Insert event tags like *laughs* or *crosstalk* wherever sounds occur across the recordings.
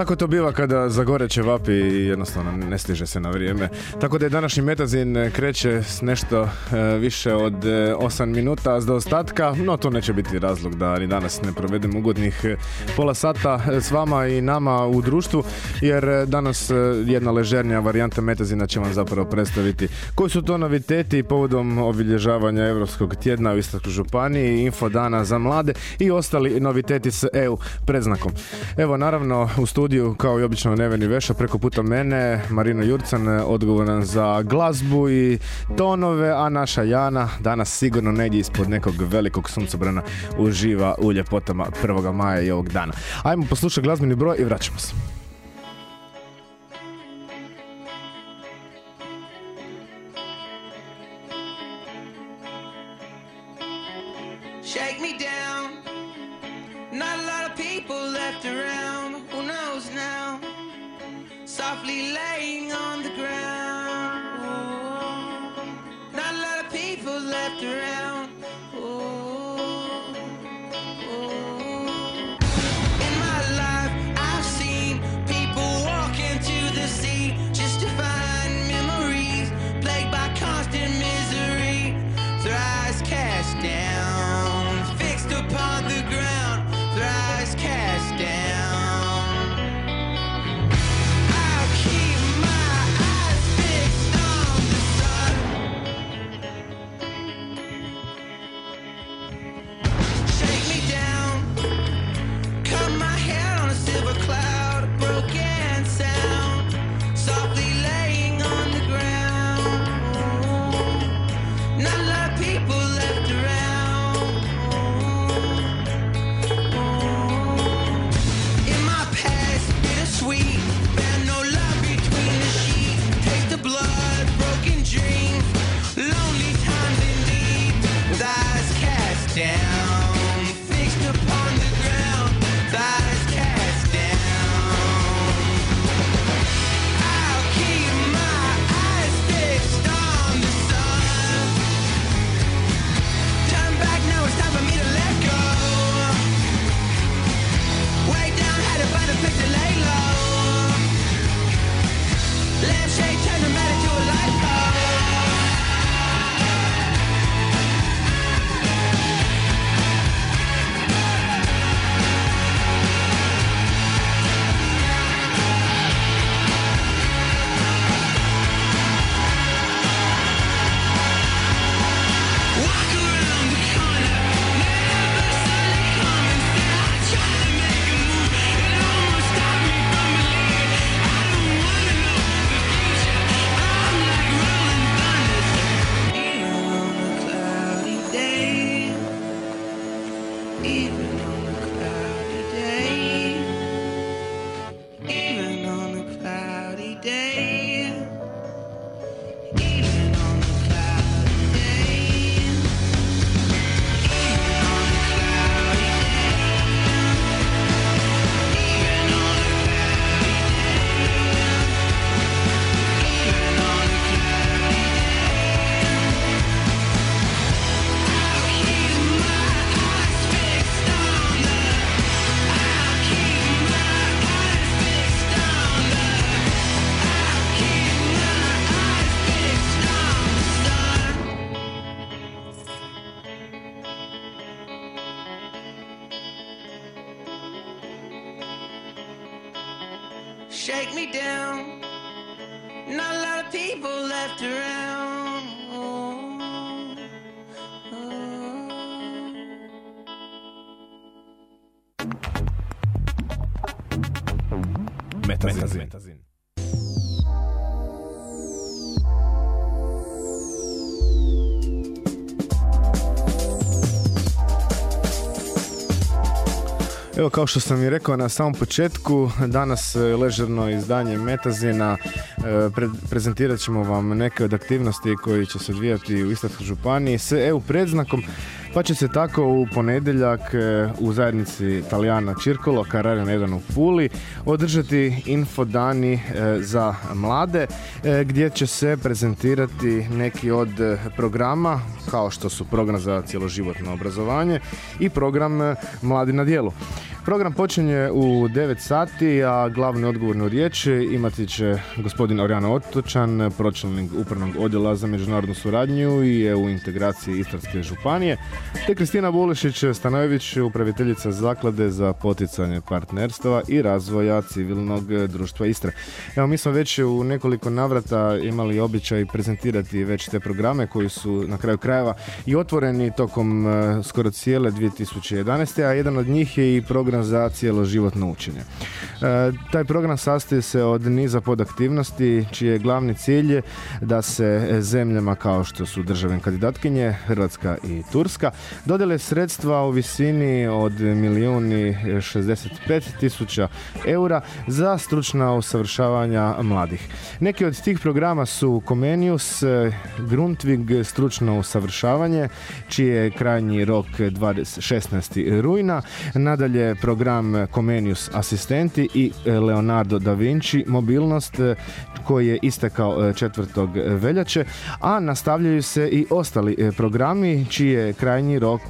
Tako to biva kada zagore vapi i jednostavno ne stiže se na vrijeme. Tako da je današnji metazin kreće s nešto e, više od 8 e, minuta do ostatka, no to neće biti razlog da ni danas ne provedem ugodnih e, pola sata s vama i nama u društvu, jer danas jedna ležernija varijanta metazina će vam zapravo predstaviti koji su to noviteti povodom obilježavanja Europskog tjedna u Istarskoj županiji, info dana za mlade i ostali noviteti s EU predznakom. Evo naravno u studiju, kao i obično Neveni Veša, preko puta mene, Marino Jurcan, odgovoran za glazbu i tonove, a naša Jana danas sigurno negdje ispod nekog velikog suncobrana uživa u ljepotama 1. maja i ovog dana. Ajmo poslušati glazbeni broj i vraćamo se. Metazin. Evo kao što sam i rekao na samom početku, danas e, ležerno izdanje Metazina e, pre prezentirat ćemo vam neke od aktivnosti koji će se odvijati u Istarskoj županiji s EU predznakom pa će se tako u ponedjeljak e, u zajednici Italijana Čirkolo, Kararina 1 u Puli, održati infodani za mlade gdje će se prezentirati neki od programa kao što su program za cjeloživotno obrazovanje i program Mladi na dijelu. Program počinje u 9 sati, a glavnu odgovornu riječ imati će gospodin Orjano Otočan, pročelnik upravnog odjela za međunarodnu suradnju i EU integraciji Istarske županije, te Kristina Bulišić Stanojević, upraviteljica zaklade za poticanje partnerstva i razvoja civilnog društva Istre. Evo, mi smo već u nekoliko navrata imali običaj prezentirati već te programe koji su na kraju krajeva i otvoreni tokom e, skoro cijele 2011. a jedan od njih je i program za cijeloživotno učenje. E, taj program sastoji se od niza podaktivnosti čiji je glavni cilj da se zemljama kao što su države kandidatkinje Hrvatska i Turska dodele sredstva u visini od milijuni 65 tisuća eura za stručna usavršavanja mladih. Neki od tih programa su Comenius, Grundtvig stručno usavršavanje čiji je krajnji rok 16. rujna, nadalje program Comenius asistenti i e, Leonardo da Vinci mobilnost e, koji je istekao 4. E, veljače, a nastavljaju se i ostali programi čiji je krajnji rok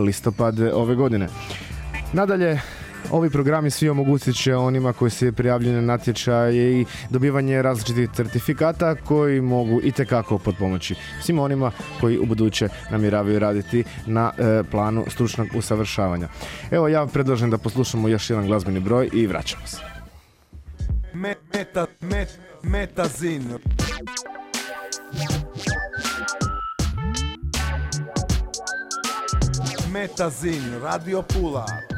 listopad ove godine. Nadalje, Ovi programi svi omogućit će onima koji se prijavljaju na natječaje i dobivanje različitih certifikata koji mogu i tekako pomoći svim onima koji u buduće namjeravaju raditi na e, planu stručnog usavršavanja. Evo ja predlažem da poslušamo još jedan glazbeni broj i vraćamo se. Meta, met, metazin. Metazin, Radio Pula.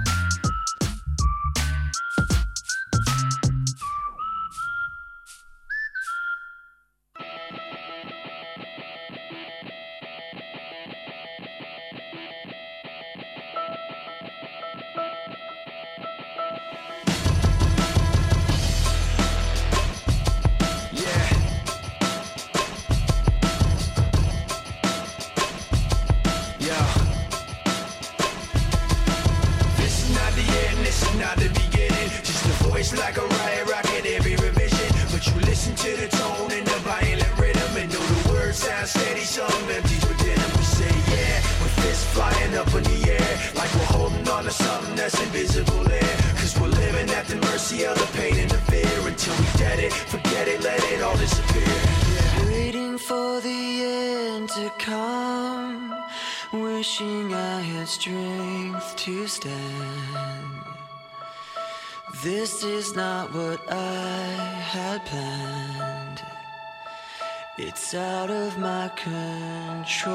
Like a riot rocking every revision. But you listen to the tone and the violent rhythm. And though the words sound steady, some empties within them. We say, yeah, with fists flying up in the air. Like we're holding on to something that's invisible there. Cause we're living at the mercy of the pain and the fear. Until we get it, forget it, let it all disappear. Yeah. Waiting for the end to come. Wishing I had strength to stand this is not what I had planned. It's out of my control.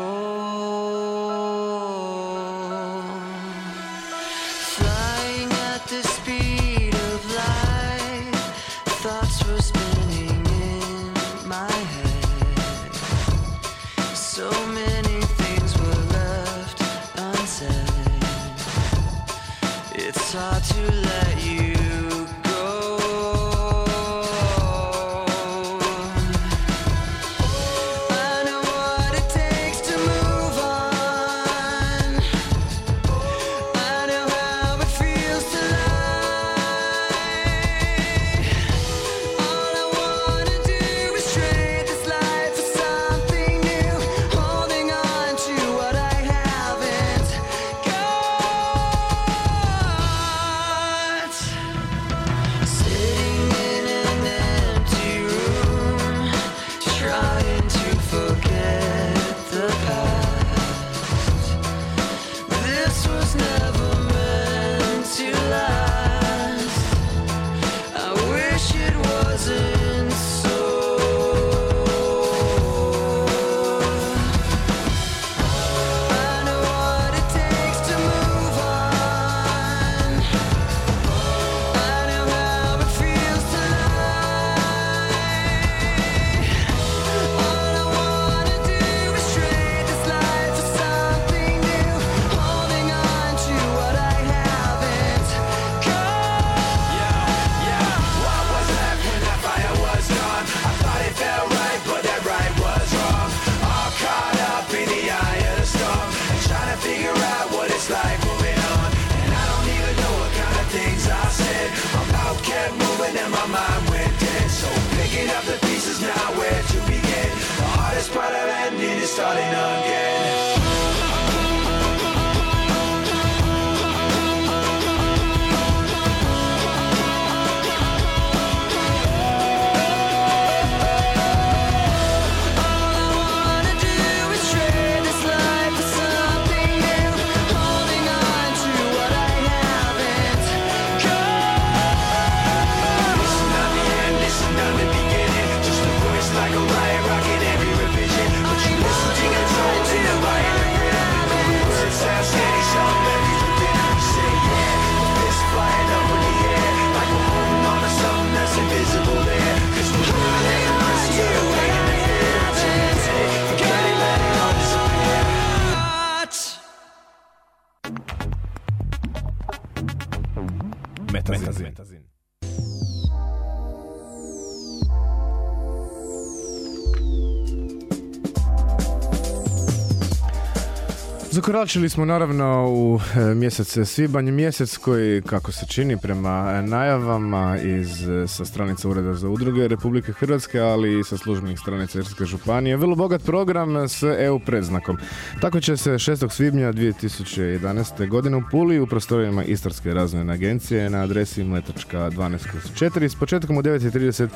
Zakoračili smo naravno u e, mjesec svibanj, mjesec koji, kako se čini prema e, najavama iz, e, sa stranica Ureda za udruge Republike Hrvatske, ali i sa službenih stranica Irske županije, vrlo bogat program s EU predznakom. Tako će se 6. svibnja 2011. godine u Puli u prostorijama Istarske razvojne agencije na adresi Mletačka 12/4 s početkom u 9.30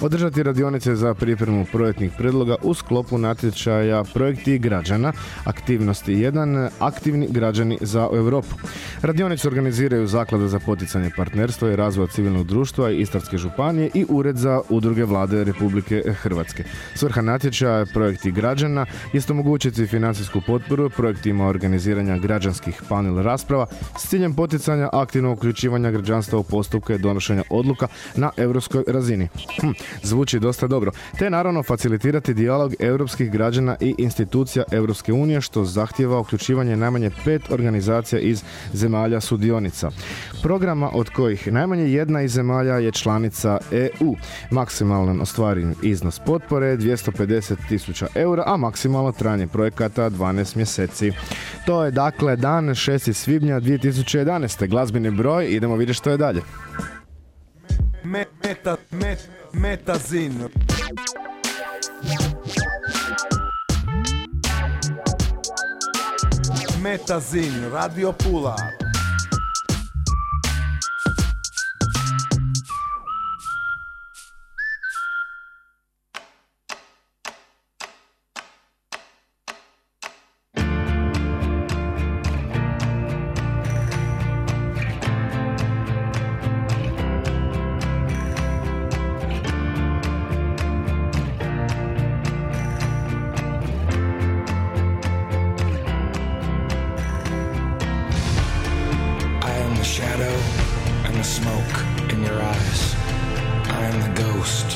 održati radionice za pripremu projektnih predloga u sklopu natječaja Projekti građana, aktivnosti 1, aktivni građani za Europu. Radionicu organiziraju Zaklada za poticanje partnerstva i razvoja civilnog društva i Istarske županije i Ured za udruge vlade Republike Hrvatske. Svrha natječaja Projekti građana jest omogućiti financijsku potporu projektima organiziranja građanskih panel rasprava s ciljem poticanja aktivnog uključivanja građanstva u postupke donošenja odluka na europskoj razini. Hm, zvuči dosta dobro. Te naravno facilitirati dijalog europskih građana i institucija Europske unije što zahtjeva uključivanje najmanje pet organizacija iz zemalja sudionica. Programa od kojih najmanje jedna iz zemalja je članica EU. Maksimalan ostvaren iznos potpore je 250 tisuća eura, a maksimalno trajanje projekata 12 mjeseci. To je dakle dan 6. svibnja 2011. Glazbeni broj, idemo vidjeti što je dalje. Me, meta, met, metazin. Metazin, Radio Pula. Smoke in your eyes. I am the ghost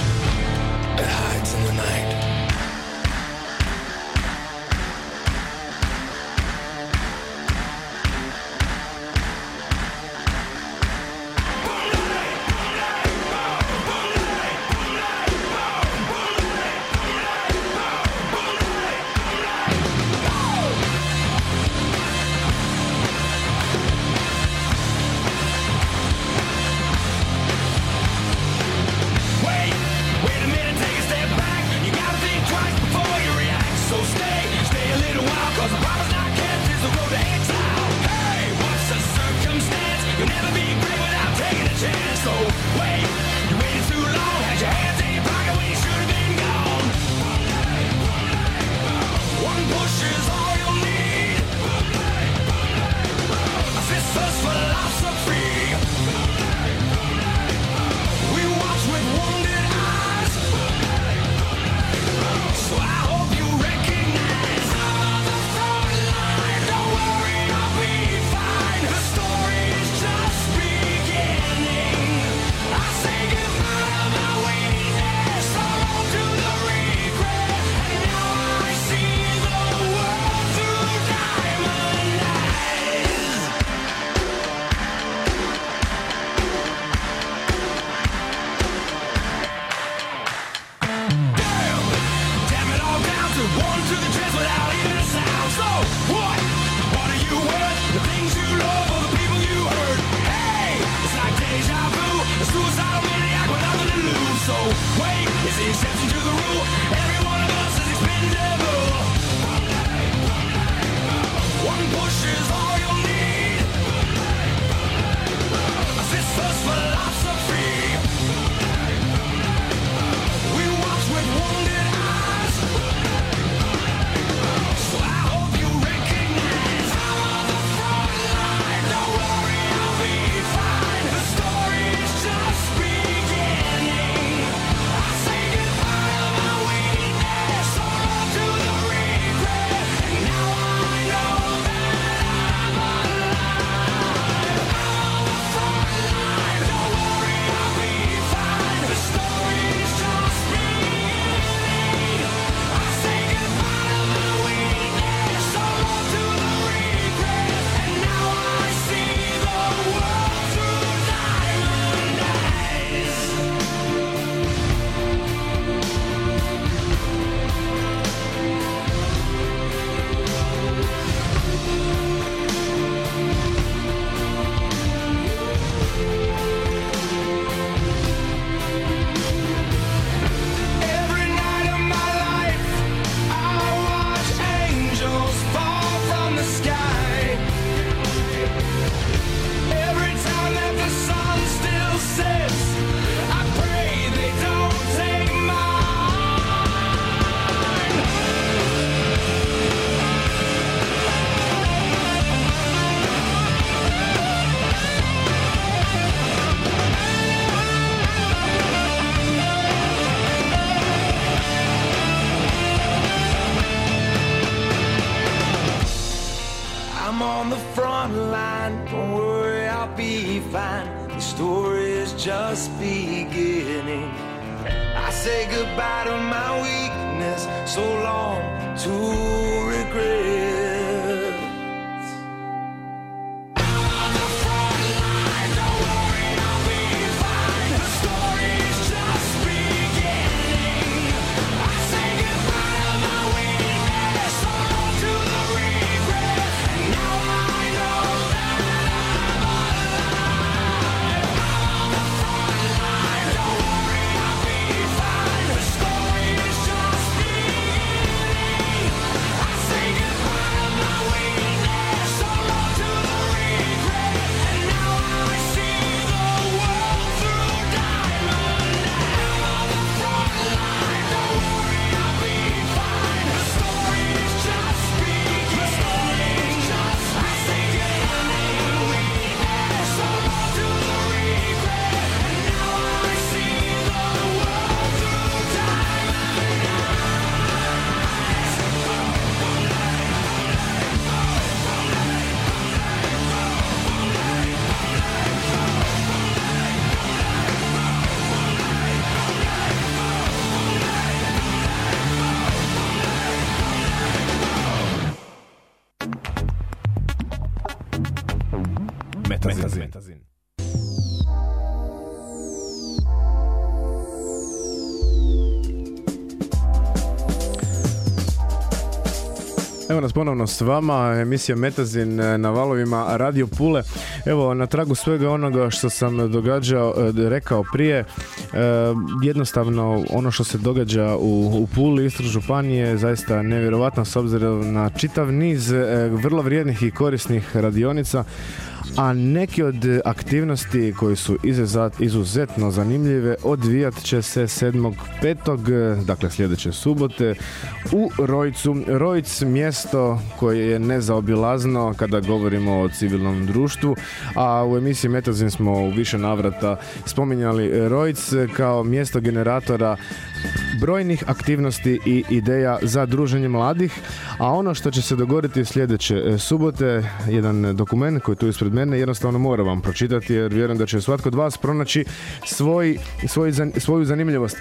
that hides in the night. Just beginning. I say goodbye to my weakness. So long to regret. Ponovno s vama, emisija Metazin eh, na valovima Radio Pule. Evo, na tragu svega onoga što sam događao, eh, rekao prije, eh, jednostavno ono što se događa u, u Puli, Istru Županije je zaista nevjerovatno s obzirom na čitav niz vrlo vrijednih i korisnih radionica, a neki od aktivnosti koji su izuzetno zanimljive odvijat će se 7.5. dakle sljedeće subote u Rojcu. Rojc mjesto koje je nezaobilazno kada govorimo o civilnom društvu, a u emisiji Metazin smo u više navrata spominjali Rojc kao mjesto generatora brojnih aktivnosti i ideja za druženje mladih, a ono što će se dogoditi sljedeće e, subote, jedan dokument koji je tu ispred mene, jednostavno moram vam pročitati jer vjerujem da će svatko od vas pronaći svoj, svoj, svoju zanimljivost.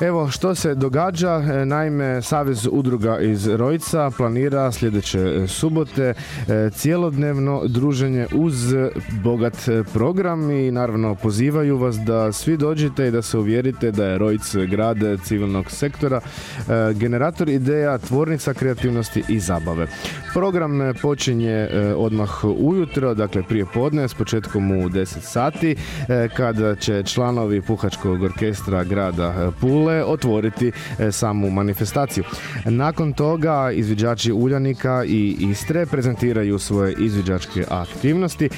Evo što se događa, e, naime Savez udruga iz Rojca planira sljedeće e, subote cijelodnevno druženje uz bogat program i naravno pozivaju vas da svi dođete i da se uvjerite da je Rojc grad civilnog sektora, e, generator ideja, tvornica kreativnosti i zabave. Program e, počinje e, odmah ujutro, dakle prije podne s početkom u 10 sati kada će članovi puhačkog orkestra grada Pule otvoriti samu manifestaciju. Nakon toga izviđači Uljanika i Istre prezentiraju svoje izviđačke aktivnosti,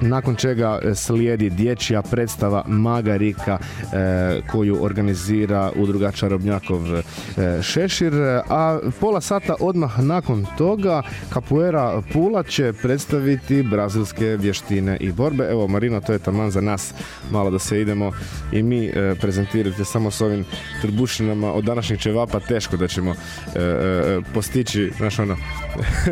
nakon čega slijedi dječja predstava Magarika koju organizira udruga Čarobnjakov e, Šešir, a pola sata odmah nakon toga Capoeira Pula će predstaviti brazilske vještine i borbe. Evo Marino, to je taman za nas malo da se idemo i mi e, prezentirati samo s ovim trbušinama od današnjeg ćevapa teško da ćemo e, e, postići znaš ono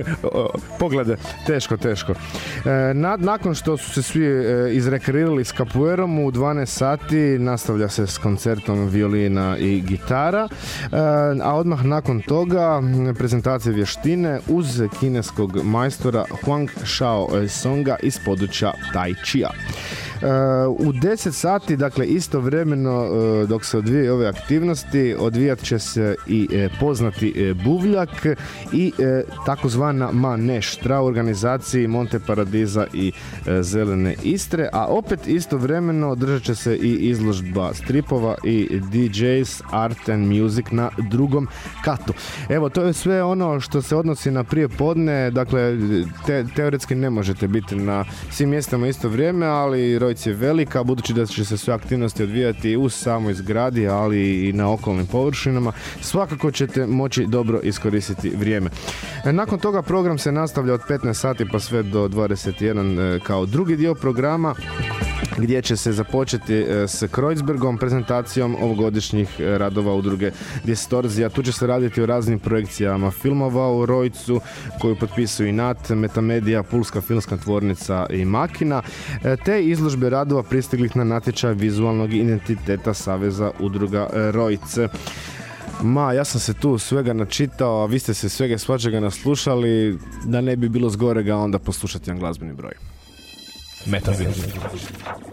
*laughs* poglede, teško, teško. E, na- nakon što su se svi e, izrekreirali s kapuerom u 12 sati nastavlja se s koncertom violina i gitara, e, a odmah nakon toga prezentacija vještine uz kineskog majstora Huang Shao Songa iz područja Tai Chia. E, u 10 sati, dakle istovremeno e, dok se odvijaju ove aktivnosti, odvijat će se i e, poznati e, buvljak i e, takozvana maneštra u organizaciji Monte Paradiza i Zelene Istre, a opet istovremeno održat će se i izložba stripova i DJs Art and Music na drugom katu. Evo, to je sve ono što se odnosi na prije podne, dakle, te, teoretski ne možete biti na svim mjestama isto vrijeme, ali Je velika, budući da će se sve aktivnosti odvijati u samoj zgradi, ali i na okolnim površinama, svakako ćete moći dobro iskoristiti vrijeme. E, Nakon toga program se nastavlja od 15 sati pa sve do 21 e, kao drugi dio programa gdje će se započeti e, s Kreuzbergom, prezentacijom ovogodišnjih e, radova udruge Distorzija. Tu će se raditi o raznim projekcijama filmova u Rojcu koju potpisuju i NAT, Metamedia, Pulska filmska tvornica i Makina, e, te izložbe radova pristiglih na natječaj vizualnog identiteta Saveza udruga Rojce. Ma, ja sam se tu svega načitao, a vi ste se svega svačega naslušali, da ne bi bilo zgorega onda poslušati jedan glazbeni broj. Metazin. Decision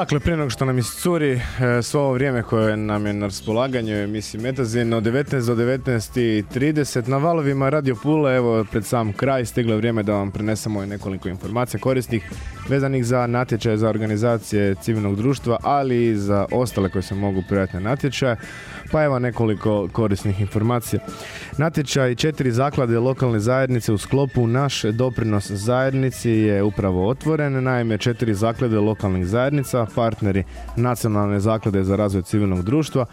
Dakle, prije nego što nam iscuri e, svo ovo vrijeme koje nam je na raspolaganju emisiji Metazin od 19 do 19.30 na valovima Radio Pula, evo pred sam kraj stiglo je vrijeme da vam prenesemo i nekoliko informacija korisnih vezanih za natječaje za organizacije civilnog društva, ali i za ostale koje se mogu prijaviti na natječaje. Pa evo nekoliko korisnih informacija. Natječaj četiri zaklade lokalne zajednice u sklopu Naš doprinos zajednici je upravo otvoren. Naime, četiri zaklade lokalnih zajednica, partneri Nacionalne zaklade za razvoj civilnog društva,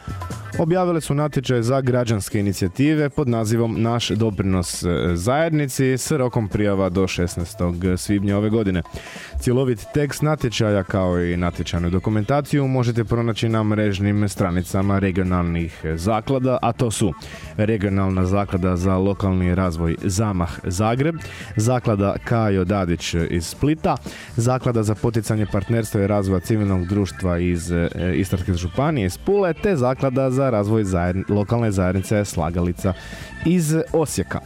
objavile su natječaj za građanske inicijative pod nazivom Naš doprinos e, zajednici s rokom prijava do 16. svibnja ove godine. Cjelovit tekst natječaja kao i natječajnu dokumentaciju možete pronaći na mrežnim stranicama regionalnih zaklada, a to su Regionalna zaklada za lokalni razvoj Zamah Zagreb, Zaklada Kajo Dadić iz Splita, Zaklada za poticanje partnerstva i razvoja civilnog društva iz e, Istarske županije iz Pule, te Zaklada za razvoj zajedn- lokalne zajednice Slagalica iz Osijeka.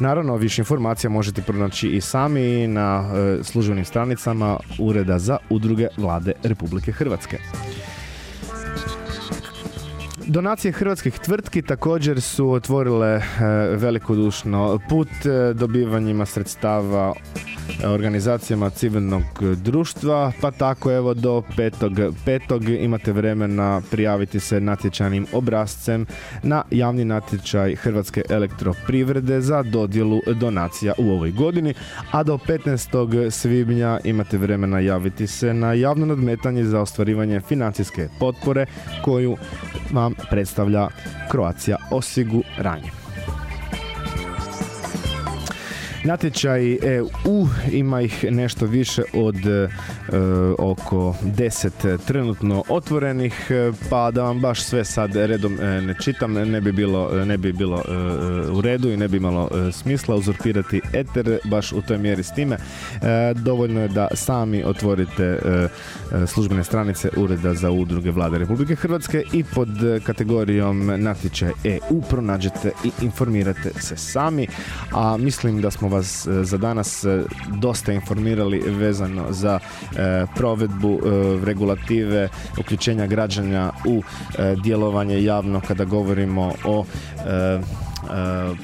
Naravno, više informacija možete pronaći i sami na e, službenim stranicama Ureda za udruge vlade Republike Hrvatske. Donacije hrvatskih tvrtki također su otvorile e, velikodušno put e, dobivanjima sredstava e, organizacijama civilnog društva, pa tako evo do 5.5. imate vremena prijaviti se natječajnim obrazcem na javni natječaj Hrvatske elektroprivrede za dodjelu donacija u ovoj godini, a do 15. svibnja imate vremena javiti se na javno nadmetanje za ostvarivanje financijske potpore koju vam predstavlja Croatia osiguranje. Natječaj EU ima ih nešto više od e, oko 10 trenutno otvorenih, e, pa da vam baš sve sad redom e, ne čitam, ne bi bilo, ne bi bilo e, u redu i ne bi imalo e, smisla uzurpirati eter baš u toj mjeri s time. E, dovoljno je da sami otvorite e, e, službene stranice Ureda za udruge Vlade Republike Hrvatske i pod e, kategorijom natječaj EU pronađete i informirate se sami, a mislim da smo vas e, za danas e, dosta informirali vezano za e, provedbu regulative uključenja građana u djelovanje javno kada govorimo o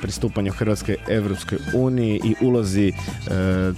pristupanju Hrvatske Evropskoj uniji i ulozi e,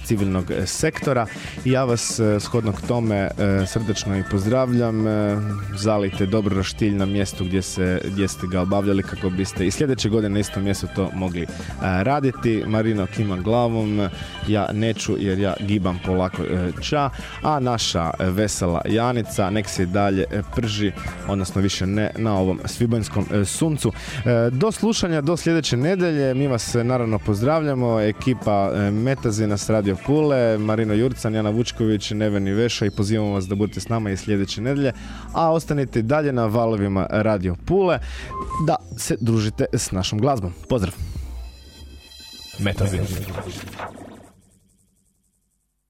civilnog sektora. Ja vas e, shodno k tome e, srdačno i pozdravljam. E, Zalite dobro roštilj na mjestu gdje, se, gdje ste ga obavljali kako biste i sljedeće godine na istom mjestu to mogli e, raditi. Marino kima glavom, ja neću jer ja gibam polako e, ča, a naša e, vesela Janica nek se dalje e, prži, odnosno više ne na ovom svibanjskom e, suncu. E, Do slušanja, do sljedeće nedelje, mi vas e, naravno pozdravljamo, ekipa e, Metazina s Radio Pule, Marino Jurcan, Jana Vučković, Neveni Veša i pozivamo vas da budete s nama i sljedeće nedelje, a ostanite dalje na valovima Radio Pule da se družite s našom glazbom. Pozdrav! Metazin.